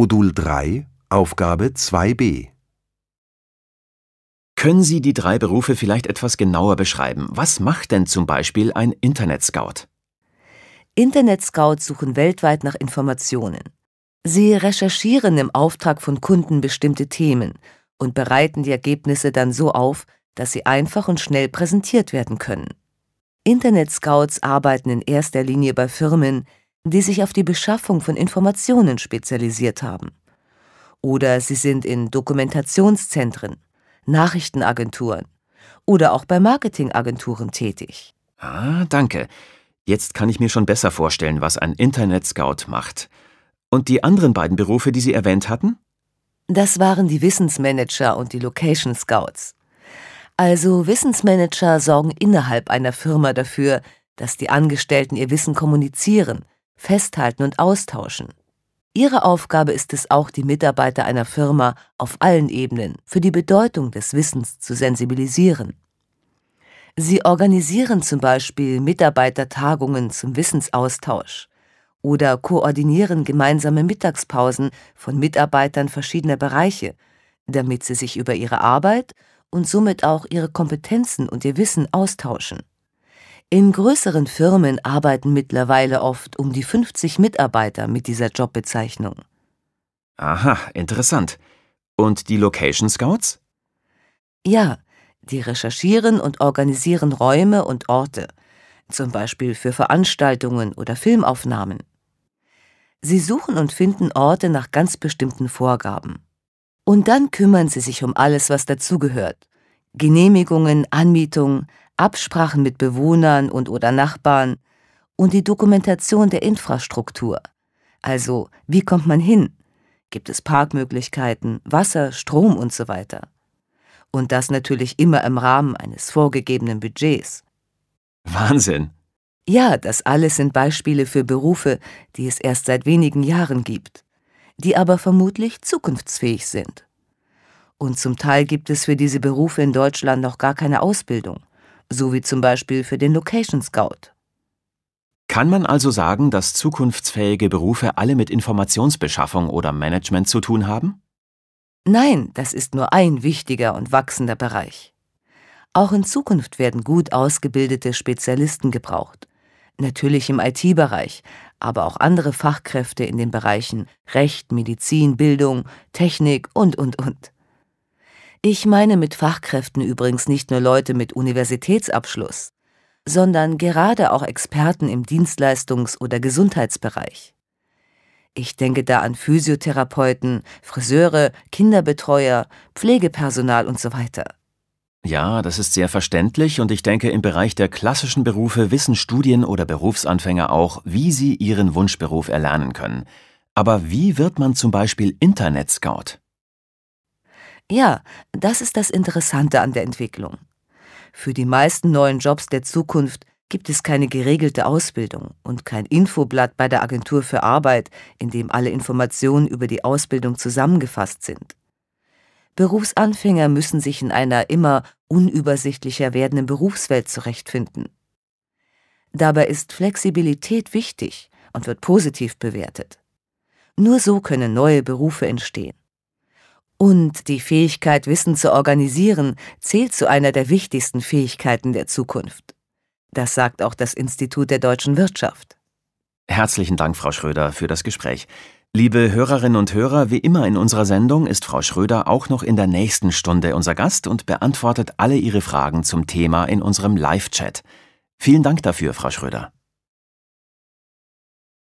Modul 3, Aufgabe 2b. Können Sie die drei Berufe vielleicht etwas genauer beschreiben? Was macht denn zum Beispiel ein Internet-Scout? Internet-Scouts suchen weltweit nach Informationen. Sie recherchieren im Auftrag von Kunden bestimmte Themen und bereiten die Ergebnisse dann so auf, dass sie einfach und schnell präsentiert werden können. Internet-Scouts arbeiten in erster Linie bei Firmen, die sich auf die Beschaffung von Informationen spezialisiert haben. Oder sie sind in Dokumentationszentren, Nachrichtenagenturen oder auch bei Marketingagenturen tätig. Ah, danke. Jetzt kann ich mir schon besser vorstellen, was ein Internet-Scout macht. Und die anderen beiden Berufe, die Sie erwähnt hatten? Das waren die Wissensmanager und die Location Scouts. Also Wissensmanager sorgen innerhalb einer Firma dafür, dass die Angestellten ihr Wissen kommunizieren, festhalten und austauschen. Ihre Aufgabe ist es auch, die Mitarbeiter einer Firma auf allen Ebenen für die Bedeutung des Wissens zu sensibilisieren. Sie organisieren zum Beispiel Mitarbeitertagungen zum Wissensaustausch oder koordinieren gemeinsame Mittagspausen von Mitarbeitern verschiedener Bereiche, damit sie sich über ihre Arbeit und somit auch ihre Kompetenzen und ihr Wissen austauschen. In größeren Firmen arbeiten mittlerweile oft um die 50 Mitarbeiter mit dieser Jobbezeichnung. Aha, interessant. Und die Location Scouts? Ja, die recherchieren und organisieren Räume und Orte, zum Beispiel für Veranstaltungen oder Filmaufnahmen. Sie suchen und finden Orte nach ganz bestimmten Vorgaben. Und dann kümmern sie sich um alles, was dazugehört. Genehmigungen, Anmietung, Absprachen mit Bewohnern und oder Nachbarn und die Dokumentation der Infrastruktur. Also, wie kommt man hin? Gibt es Parkmöglichkeiten, Wasser, Strom und so weiter? Und das natürlich immer im Rahmen eines vorgegebenen Budgets. Wahnsinn. Ja, das alles sind Beispiele für Berufe, die es erst seit wenigen Jahren gibt, die aber vermutlich zukunftsfähig sind. Und zum Teil gibt es für diese Berufe in Deutschland noch gar keine Ausbildung so wie zum Beispiel für den Location Scout. Kann man also sagen, dass zukunftsfähige Berufe alle mit Informationsbeschaffung oder Management zu tun haben? Nein, das ist nur ein wichtiger und wachsender Bereich. Auch in Zukunft werden gut ausgebildete Spezialisten gebraucht. Natürlich im IT-Bereich, aber auch andere Fachkräfte in den Bereichen Recht, Medizin, Bildung, Technik und, und, und. Ich meine mit Fachkräften übrigens nicht nur Leute mit Universitätsabschluss, sondern gerade auch Experten im Dienstleistungs- oder Gesundheitsbereich. Ich denke da an Physiotherapeuten, Friseure, Kinderbetreuer, Pflegepersonal und so weiter. Ja, das ist sehr verständlich und ich denke, im Bereich der klassischen Berufe wissen Studien- oder Berufsanfänger auch, wie sie ihren Wunschberuf erlernen können. Aber wie wird man zum Beispiel Internet-Scout? Ja, das ist das Interessante an der Entwicklung. Für die meisten neuen Jobs der Zukunft gibt es keine geregelte Ausbildung und kein Infoblatt bei der Agentur für Arbeit, in dem alle Informationen über die Ausbildung zusammengefasst sind. Berufsanfänger müssen sich in einer immer unübersichtlicher werdenden Berufswelt zurechtfinden. Dabei ist Flexibilität wichtig und wird positiv bewertet. Nur so können neue Berufe entstehen. Und die Fähigkeit, Wissen zu organisieren, zählt zu einer der wichtigsten Fähigkeiten der Zukunft. Das sagt auch das Institut der deutschen Wirtschaft. Herzlichen Dank, Frau Schröder, für das Gespräch. Liebe Hörerinnen und Hörer, wie immer in unserer Sendung ist Frau Schröder auch noch in der nächsten Stunde unser Gast und beantwortet alle Ihre Fragen zum Thema in unserem Live-Chat. Vielen Dank dafür, Frau Schröder.